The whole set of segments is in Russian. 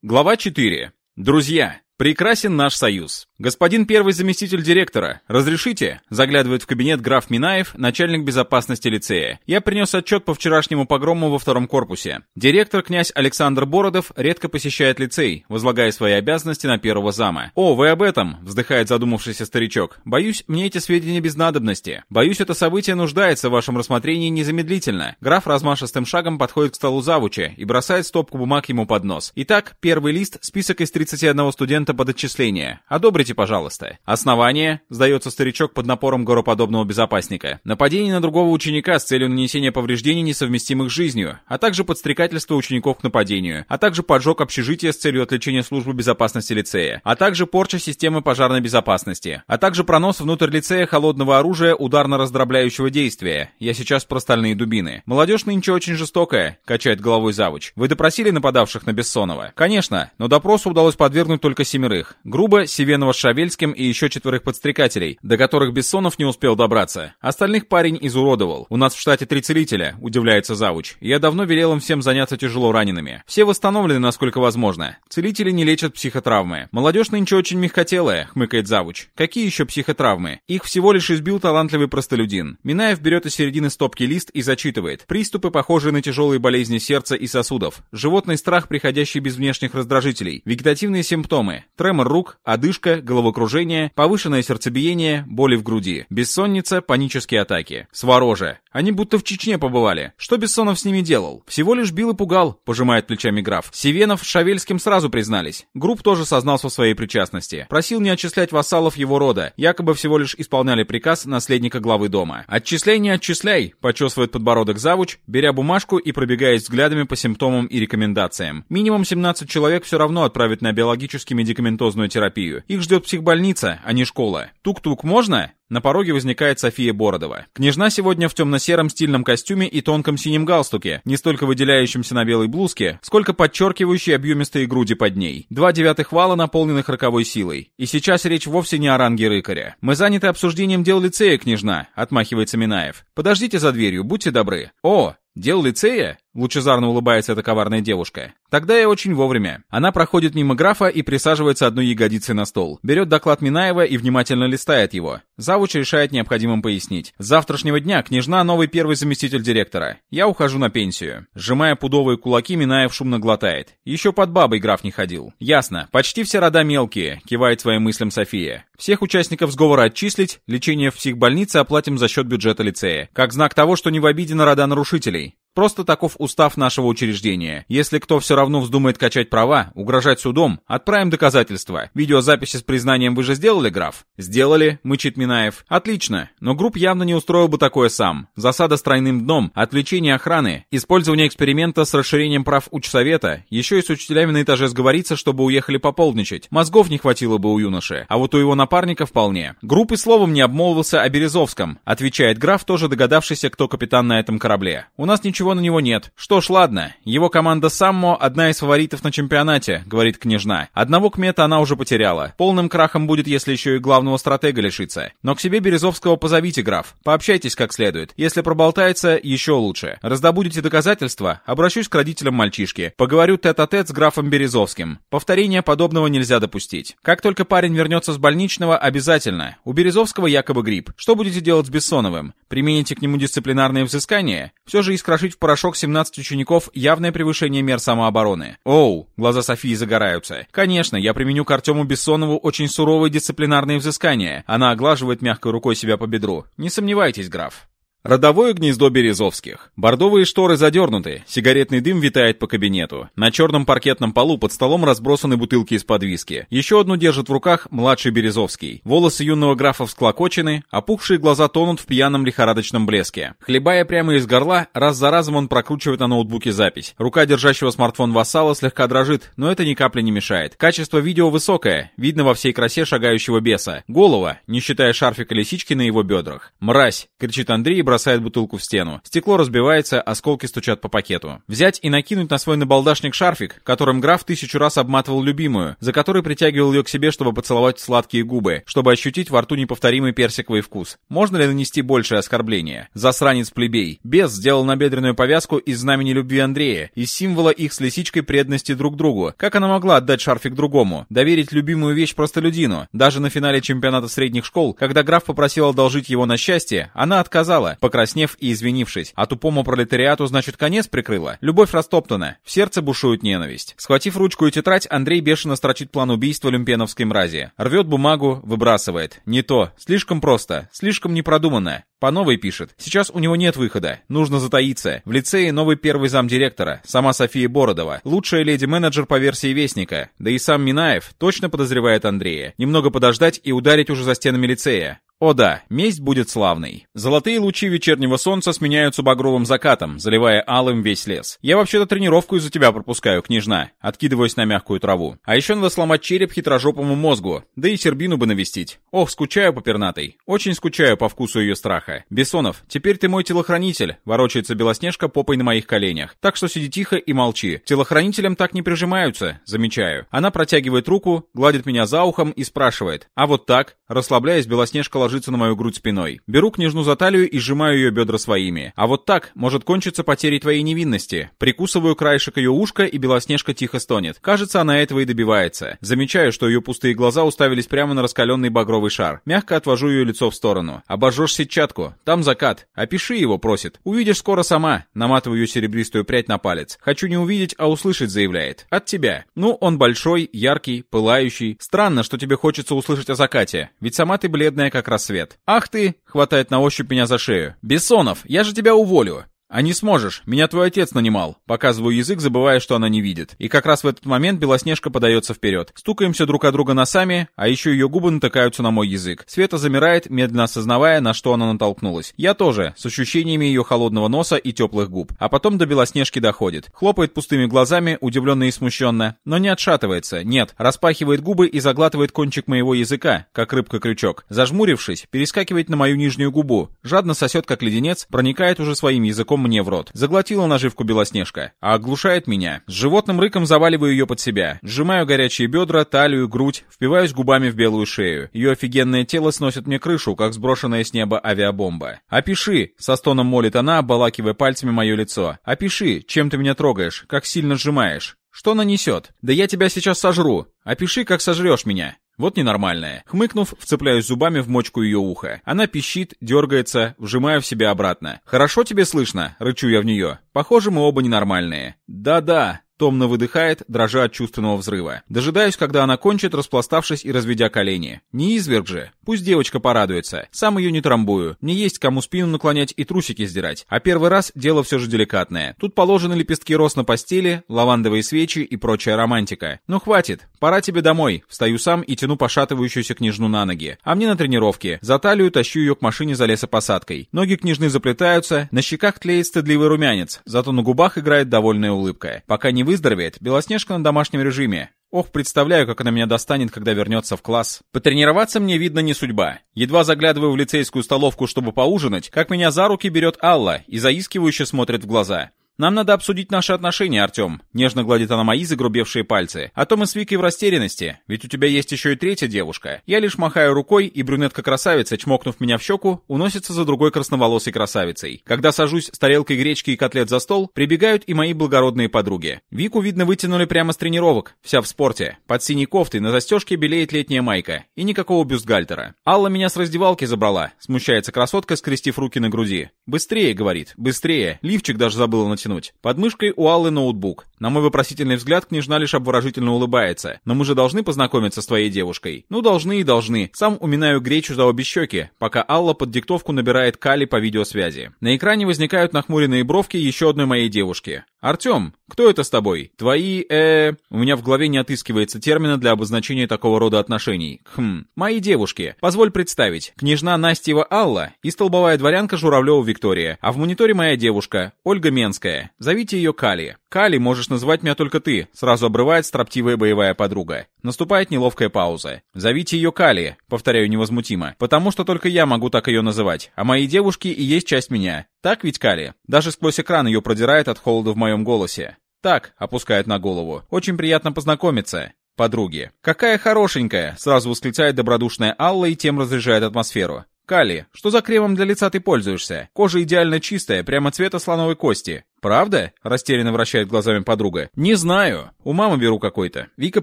Глава 4. Друзья, прекрасен наш союз. «Господин первый заместитель директора, разрешите?» Заглядывает в кабинет граф Минаев, начальник безопасности лицея. Я принес отчет по вчерашнему погрому во втором корпусе. Директор князь Александр Бородов редко посещает лицей, возлагая свои обязанности на первого зама. «О, вы об этом?» — вздыхает задумавшийся старичок. «Боюсь, мне эти сведения без надобности. Боюсь, это событие нуждается в вашем рассмотрении незамедлительно». Граф размашистым шагом подходит к столу завуча и бросает стопку бумаг ему под нос. Итак, первый лист — список из 31 студента под отчисление. Одобрите пожалуйста. Основание, сдается старичок под напором гороподобного безопасника. Нападение на другого ученика с целью нанесения повреждений, несовместимых с жизнью, а также подстрекательство учеников к нападению, а также поджог общежития с целью отвлечения службы безопасности лицея, а также порча системы пожарной безопасности, а также пронос внутрь лицея холодного оружия ударно-раздробляющего действия. Я сейчас про стальные дубины. Молодежь нынче очень жестокая, качает головой завуч. Вы допросили нападавших на Бессонова? Конечно, но допросу удалось подвергнуть только семерых. Грубо, Севенова Шавельским и еще четверых подстрекателей, до которых Бессонов не успел добраться. Остальных парень изуродовал. У нас в штате три целителя, удивляется завуч. Я давно велел им всем заняться тяжело ранеными. Все восстановлены, насколько возможно. Целители не лечат психотравмы. Молодежь нынче очень мягкотелая, хмыкает завуч. Какие еще психотравмы? Их всего лишь избил талантливый простолюдин. Минаев берет из середины стопки лист и зачитывает. Приступы, похожие на тяжелые болезни сердца и сосудов. Животный страх, приходящий без внешних раздражителей. Вегетативные симптомы. Тремор рук, одышка, головокружение, повышенное сердцебиение, боли в груди, бессонница, панические атаки. Свароже. Они будто в Чечне побывали. Что Бессонов с ними делал? Всего лишь бил и пугал, пожимает плечами граф. Севенов с Шавельским сразу признались. Групп тоже сознался в своей причастности. Просил не отчислять вассалов его рода, якобы всего лишь исполняли приказ наследника главы дома. «Отчисляй, не отчисляй», — почесывает подбородок завуч, беря бумажку и пробегаясь взглядами по симптомам и рекомендациям. Минимум 17 человек все равно отправят на биологически-медикаментозную терапию. Их ждет психбольница, а не школа. Тук-тук можно? На пороге возникает София Бородова. Княжна сегодня в темно-сером стильном костюме и тонком синем галстуке, не столько выделяющемся на белой блузке, сколько подчеркивающей объемистые груди под ней. Два девятых вала, наполненных роковой силой. И сейчас речь вовсе не о ранге рыкаря. «Мы заняты обсуждением дел лицея, княжна», — отмахивается Минаев. «Подождите за дверью, будьте добры». «О, дел лицея?» Лучезарно улыбается эта коварная девушка. Тогда я очень вовремя. Она проходит мимо графа и присаживается одной ягодицей на стол. Берет доклад Минаева и внимательно листает его. Завуч решает необходимым пояснить. С завтрашнего дня княжна новый первый заместитель директора. Я ухожу на пенсию. Сжимая пудовые кулаки, Минаев шумно глотает. Еще под бабой граф не ходил. Ясно. Почти все рода мелкие, кивает своим мыслям София. Всех участников сговора отчислить, лечение в психбольнице оплатим за счет бюджета лицея. Как знак того, что не в обиде на рода нарушителей. Просто таков устав нашего учреждения. Если кто все равно вздумает качать права, угрожать судом, отправим доказательства. Видеозаписи с признанием вы же сделали, граф? Сделали, мычит Минаев. Отлично, но групп явно не устроил бы такое сам. Засада с тройным дном, отвлечение охраны, использование эксперимента с расширением прав учсовета, еще и с учителями на этаже сговориться, чтобы уехали пополничать. Мозгов не хватило бы у юноши, а вот у его напарника вполне. Группы словом не обмолвился о Березовском, отвечает граф, тоже догадавшийся, кто капитан на этом корабле. У нас ничего ничего на него нет. Что ж, ладно. Его команда Саммо одна из фаворитов на чемпионате, говорит княжна. Одного кмета она уже потеряла. Полным крахом будет, если еще и главного стратега лишится. Но к себе Березовского позовите, граф. Пообщайтесь как следует. Если проболтается, еще лучше. Раздобудете доказательства, обращусь к родителям мальчишки. Поговорю тет-а-тет -тет с графом Березовским. Повторения подобного нельзя допустить. Как только парень вернется с больничного, обязательно. У Березовского якобы грипп. Что будете делать с Бессоновым? Примените к нему дисциплинарные взыскания? Все же искрошить в порошок 17 учеников — явное превышение мер самообороны. Оу, глаза Софии загораются. Конечно, я применю к Артему Бессонову очень суровые дисциплинарные взыскания. Она оглаживает мягкой рукой себя по бедру. Не сомневайтесь, граф. Родовое гнездо Березовских. Бордовые шторы задернуты, сигаретный дым витает по кабинету. На черном паркетном полу под столом разбросаны бутылки из-под виски. Еще одну держит в руках младший Березовский. Волосы юного графа всклокочены, опухшие глаза тонут в пьяном лихорадочном блеске. Хлебая прямо из горла, раз за разом он прокручивает на ноутбуке запись. Рука держащего смартфон вассала слегка дрожит, но это ни капли не мешает. Качество видео высокое, видно во всей красе шагающего беса. Голова, не считая шарфика лисички на его бедрах. «Мразь!» — кричит Андрей бросает бутылку в стену. Стекло разбивается, осколки стучат по пакету. Взять и накинуть на свой набалдашник шарфик, которым граф тысячу раз обматывал любимую, за который притягивал ее к себе, чтобы поцеловать сладкие губы, чтобы ощутить во рту неповторимый персиковый вкус. Можно ли нанести большее оскорбление? Засранец плебей. Бес сделал набедренную повязку из знамени любви Андрея, из символа их с лисичкой преданности друг другу. Как она могла отдать шарфик другому? Доверить любимую вещь простолюдину? Даже на финале чемпионата средних школ, когда граф попросил одолжить его на счастье, она отказала, покраснев и извинившись. А тупому пролетариату, значит, конец прикрыла? Любовь растоптана. В сердце бушует ненависть. Схватив ручку и тетрадь, Андрей бешено строчит план убийства люмпеновской мрази. Рвет бумагу, выбрасывает. Не то. Слишком просто. Слишком непродуманно. По новой пишет. Сейчас у него нет выхода. Нужно затаиться. В лицее новый первый замдиректора. Сама София Бородова. Лучшая леди-менеджер по версии Вестника. Да и сам Минаев точно подозревает Андрея. Немного подождать и ударить уже за стенами лицея. О да, месть будет славной. Золотые лучи вечернего солнца сменяются багровым закатом, заливая алым весь лес. Я вообще-то тренировку из-за тебя пропускаю, княжна, откидываясь на мягкую траву. А еще надо сломать череп хитрожопому мозгу, да и сербину бы навестить. Ох, скучаю по пернатой. Очень скучаю по вкусу ее страха. Бессонов, теперь ты мой телохранитель, ворочается Белоснежка попой на моих коленях. Так что сиди тихо и молчи. Телохранителям так не прижимаются, замечаю. Она протягивает руку, гладит меня за ухом и спрашивает. А вот так, расслабляясь, Белоснежка ложится на мою грудь спиной. Беру княжну за талию и сжимаю ее бедра своими. А вот так может кончиться потерей твоей невинности. Прикусываю краешек ее ушка, и Белоснежка тихо стонет. Кажется, она этого и добивается. Замечаю, что ее пустые глаза уставились прямо на раскаленный багровый шар. Мягко отвожу ее лицо в сторону. Обожжешь сетчатку. Там закат. Опиши его, просит. Увидишь скоро сама. Наматываю ее серебристую прядь на палец. Хочу не увидеть, а услышать, заявляет. От тебя. Ну, он большой, яркий, пылающий. Странно, что тебе хочется услышать о закате. Ведь сама ты бледная, как раз рассвет. «Ах ты!» — хватает на ощупь меня за шею. «Бессонов, я же тебя уволю!» «А не сможешь, меня твой отец нанимал». Показываю язык, забывая, что она не видит. И как раз в этот момент Белоснежка подается вперед. Стукаемся друг от друга носами, а еще ее губы натыкаются на мой язык. Света замирает, медленно осознавая, на что она натолкнулась. Я тоже, с ощущениями ее холодного носа и теплых губ. А потом до Белоснежки доходит. Хлопает пустыми глазами, удивленно и смущенно. Но не отшатывается, нет. Распахивает губы и заглатывает кончик моего языка, как рыбка-крючок. Зажмурившись, перескакивает на мою нижнюю губу. Жадно сосет, как леденец, проникает уже своим языком языком мне в рот. Заглотила наживку Белоснежка, а оглушает меня. С животным рыком заваливаю ее под себя. Сжимаю горячие бедра, талию, грудь, впиваюсь губами в белую шею. Ее офигенное тело сносит мне крышу, как сброшенная с неба авиабомба. «Опиши!» — со стоном молит она, обволакивая пальцами мое лицо. «Опиши, чем ты меня трогаешь, как сильно сжимаешь». Что нанесет? Да я тебя сейчас сожру. Опиши, как сожрешь меня. Вот ненормальная. Хмыкнув, вцепляюсь зубами в мочку ее уха. Она пищит, дергается, вжимаю в себя обратно. «Хорошо тебе слышно?» — рычу я в нее. «Похоже, мы оба ненормальные». «Да-да», Томно выдыхает, дрожа от чувственного взрыва. Дожидаюсь, когда она кончит, распластавшись и разведя колени. Не изверг же. Пусть девочка порадуется. Сам ее не трамбую. Не есть кому спину наклонять и трусики сдирать. А первый раз дело все же деликатное. Тут положены лепестки роз на постели, лавандовые свечи и прочая романтика. Ну хватит. Пора тебе домой. Встаю сам и тяну пошатывающуюся княжну на ноги. А мне на тренировке. За талию тащу ее к машине за лесопосадкой. Ноги княжны заплетаются, на щеках тлеет стыдливый румянец, зато на губах играет довольная улыбка. Пока не выздоровеет, Белоснежка на домашнем режиме. Ох, представляю, как она меня достанет, когда вернется в класс. Потренироваться мне, видно, не судьба. Едва заглядываю в лицейскую столовку, чтобы поужинать, как меня за руки берет Алла и заискивающе смотрит в глаза. «Нам надо обсудить наши отношения, Артем», — нежно гладит она мои загрубевшие пальцы. «А то мы с Викой в растерянности, ведь у тебя есть еще и третья девушка». Я лишь махаю рукой, и брюнетка-красавица, чмокнув меня в щеку, уносится за другой красноволосой красавицей. Когда сажусь с тарелкой гречки и котлет за стол, прибегают и мои благородные подруги. Вику, видно, вытянули прямо с тренировок, вся в спорте. Под синей кофтой на застежке белеет летняя майка, и никакого бюстгальтера. Алла меня с раздевалки забрала, смущается красотка, скрестив руки на груди. «Быстрее», — говорит, «быстрее». Лифчик даже забыла натянуть натянуть. Под мышкой у Аллы ноутбук. На мой вопросительный взгляд княжна лишь обворожительно улыбается. Но мы же должны познакомиться с твоей девушкой. Ну, должны и должны. Сам уминаю гречу за обе щеки, пока Алла под диктовку набирает Кали по видеосвязи. На экране возникают нахмуренные бровки еще одной моей девушки. «Артем, кто это с тобой? Твои, э У меня в голове не отыскивается термина для обозначения такого рода отношений. Хм, мои девушки. Позволь представить. Княжна Настева Алла и столбовая дворянка Журавлева Виктория, а в мониторе моя девушка, Ольга Менская. Зовите ее Кали. Кали, можешь называть меня только ты, сразу обрывает строптивая боевая подруга. Наступает неловкая пауза. Зовите ее Кали, повторяю невозмутимо, потому что только я могу так ее называть, а мои девушки и есть часть меня. Так ведь, Кали? Даже сквозь экран ее продирает от холода в моем голосе. Так, опускает на голову. Очень приятно познакомиться. Подруги. Какая хорошенькая, сразу восклицает добродушная Алла и тем разряжает атмосферу. Кали, что за кремом для лица ты пользуешься? Кожа идеально чистая, прямо цвета слоновой кости. «Правда?» — растерянно вращает глазами подруга. «Не знаю. У мамы беру какой-то». Вика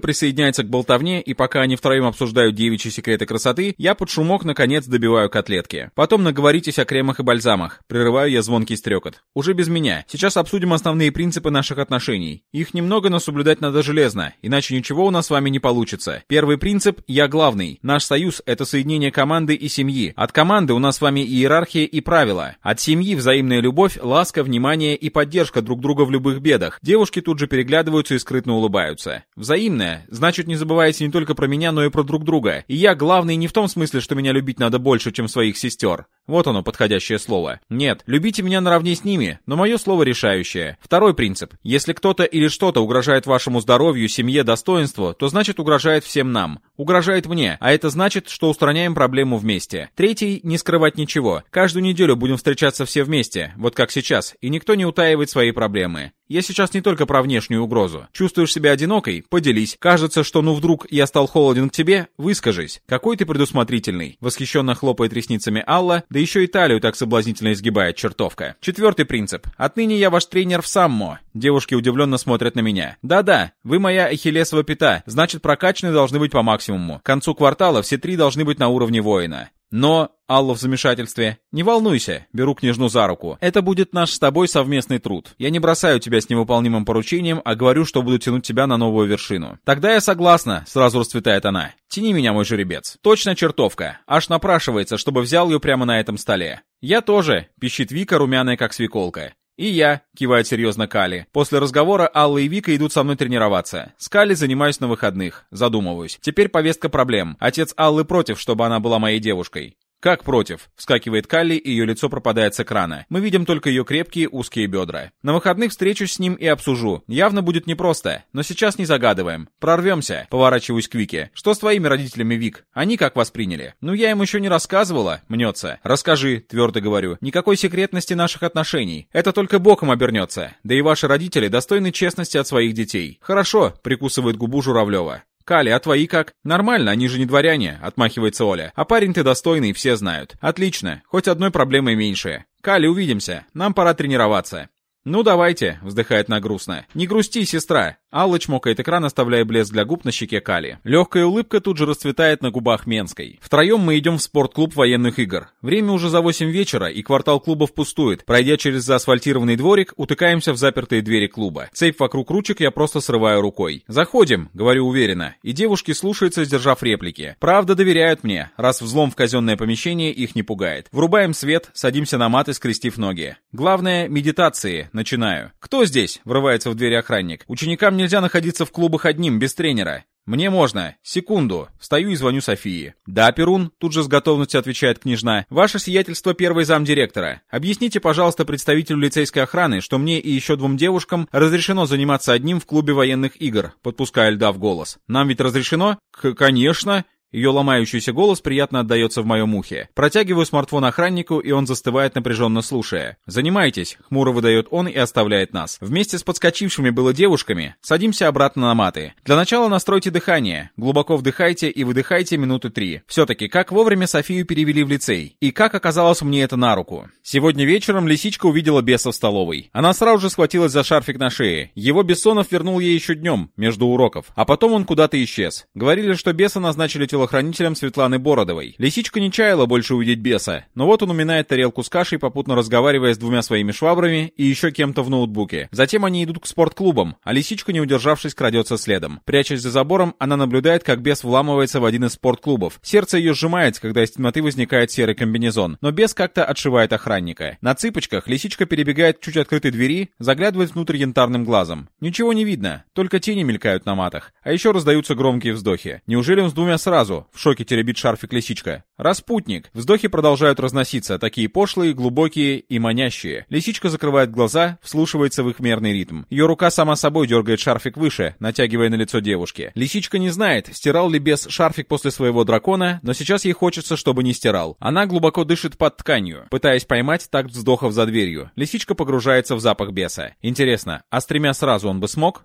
присоединяется к болтовне, и пока они втроем обсуждают девичьи секреты красоты, я под шумок наконец добиваю котлетки. Потом наговоритесь о кремах и бальзамах. Прерываю я звонкий стрекот. Уже без меня. Сейчас обсудим основные принципы наших отношений. Их немного, но соблюдать надо железно, иначе ничего у нас с вами не получится. Первый принцип — я главный. Наш союз — это соединение команды и семьи. От команды у нас с вами иерархия и правила. От семьи взаимная любовь, ласка, внимание и поддержка поддержка друг друга в любых бедах. Девушки тут же переглядываются и скрытно улыбаются. Взаимная. Значит, не забывайте не только про меня, но и про друг друга. И я главный не в том смысле, что меня любить надо больше, чем своих сестер. Вот оно, подходящее слово. Нет, любите меня наравне с ними, но мое слово решающее. Второй принцип. Если кто-то или что-то угрожает вашему здоровью, семье, достоинству, то значит угрожает всем нам. Угрожает мне, а это значит, что устраняем проблему вместе. Третий, не скрывать ничего. Каждую неделю будем встречаться все вместе, вот как сейчас, и никто не утаивает свои проблемы. Я сейчас не только про внешнюю угрозу. Чувствуешь себя одинокой? Поделись. Кажется, что ну вдруг я стал холоден к тебе? Выскажись. Какой ты предусмотрительный. Восхищенно хлопает ресницами Алла, да еще и талию так соблазнительно изгибает чертовка. Четвертый принцип. Отныне я ваш тренер в саммо. Девушки удивленно смотрят на меня. Да-да, вы моя ахиллесова пята, значит прокачаны должны быть по максимуму. К концу квартала все три должны быть на уровне воина. Но, Алла в замешательстве, не волнуйся, беру княжну за руку. Это будет наш с тобой совместный труд. Я не бросаю тебя с невыполнимым поручением, а говорю, что буду тянуть тебя на новую вершину. Тогда я согласна, сразу расцветает она. Тяни меня, мой жеребец. Точно чертовка. Аж напрашивается, чтобы взял ее прямо на этом столе. Я тоже, пищит Вика, румяная как свеколка. «И я», — кивает серьезно Кали. После разговора Алла и Вика идут со мной тренироваться. С Кали занимаюсь на выходных. Задумываюсь. Теперь повестка проблем. Отец Аллы против, чтобы она была моей девушкой. «Как против?» — вскакивает Калли, и ее лицо пропадает с экрана. Мы видим только ее крепкие узкие бедра. На выходных встречусь с ним и обсужу. Явно будет непросто, но сейчас не загадываем. Прорвемся. Поворачиваюсь к Вике. Что с твоими родителями, Вик? Они как восприняли? Ну, я им еще не рассказывала. Мнется. Расскажи, твердо говорю. Никакой секретности наших отношений. Это только боком обернется. Да и ваши родители достойны честности от своих детей. Хорошо, прикусывает губу Журавлева. «Кали, а твои как?» «Нормально, они же не дворяне», — отмахивается Оля. «А парень ты достойный, все знают». «Отлично, хоть одной проблемой меньше». «Кали, увидимся. Нам пора тренироваться». «Ну давайте», — вздыхает на грустно. «Не грусти, сестра». Алла чмокает экран, оставляя блеск для губ на щеке Кали. Легкая улыбка тут же расцветает на губах Менской. Втроем мы идем в спортклуб военных игр. Время уже за 8 вечера, и квартал клубов пустует. Пройдя через заасфальтированный дворик, утыкаемся в запертые двери клуба. Цепь вокруг ручек я просто срываю рукой. «Заходим», — говорю уверенно. И девушки слушаются, сдержав реплики. Правда, доверяют мне, раз взлом в казенное помещение их не пугает. Врубаем свет, садимся на маты, скрестив ноги. Главное — медитации Начинаю. «Кто здесь?» — врывается в дверь охранник. «Ученикам нельзя находиться в клубах одним, без тренера». «Мне можно. Секунду». Встаю и звоню Софии. «Да, Перун», — тут же с готовностью отвечает княжна. «Ваше сиятельство первый замдиректора. Объясните, пожалуйста, представителю лицейской охраны, что мне и еще двум девушкам разрешено заниматься одним в клубе военных игр», — подпуская льда в голос. «Нам ведь разрешено?» К «Конечно». Ее ломающийся голос приятно отдается в моем ухе. Протягиваю смартфон охраннику, и он застывает напряженно слушая. «Занимайтесь», — хмуро выдает он и оставляет нас. Вместе с подскочившими было девушками садимся обратно на маты. Для начала настройте дыхание. Глубоко вдыхайте и выдыхайте минуты три. Все-таки, как вовремя Софию перевели в лицей? И как оказалось мне это на руку? Сегодня вечером лисичка увидела беса в столовой. Она сразу же схватилась за шарфик на шее. Его Бессонов вернул ей еще днем, между уроков. А потом он куда-то исчез. Говорили, что беса назначили тело телохранителем Светланы Бородовой. Лисичка не чаяла больше увидеть беса, но вот он уминает тарелку с кашей, попутно разговаривая с двумя своими швабрами и еще кем-то в ноутбуке. Затем они идут к спортклубам, а лисичка, не удержавшись, крадется следом. Прячась за забором, она наблюдает, как бес вламывается в один из спортклубов. Сердце ее сжимается, когда из темноты возникает серый комбинезон, но бес как-то отшивает охранника. На цыпочках лисичка перебегает чуть открытой двери, заглядывает внутрь янтарным глазом. Ничего не видно, только тени мелькают на матах. А еще раздаются громкие вздохи. Неужели он с двумя сразу? В шоке теребит шарфик лисичка. Распутник. Вздохи продолжают разноситься, такие пошлые, глубокие и манящие. Лисичка закрывает глаза, вслушивается в их мерный ритм. Ее рука сама собой дергает шарфик выше, натягивая на лицо девушки. Лисичка не знает, стирал ли бес шарфик после своего дракона, но сейчас ей хочется, чтобы не стирал. Она глубоко дышит под тканью, пытаясь поймать такт вздохов за дверью. Лисичка погружается в запах беса. Интересно, а с тремя сразу он бы смог?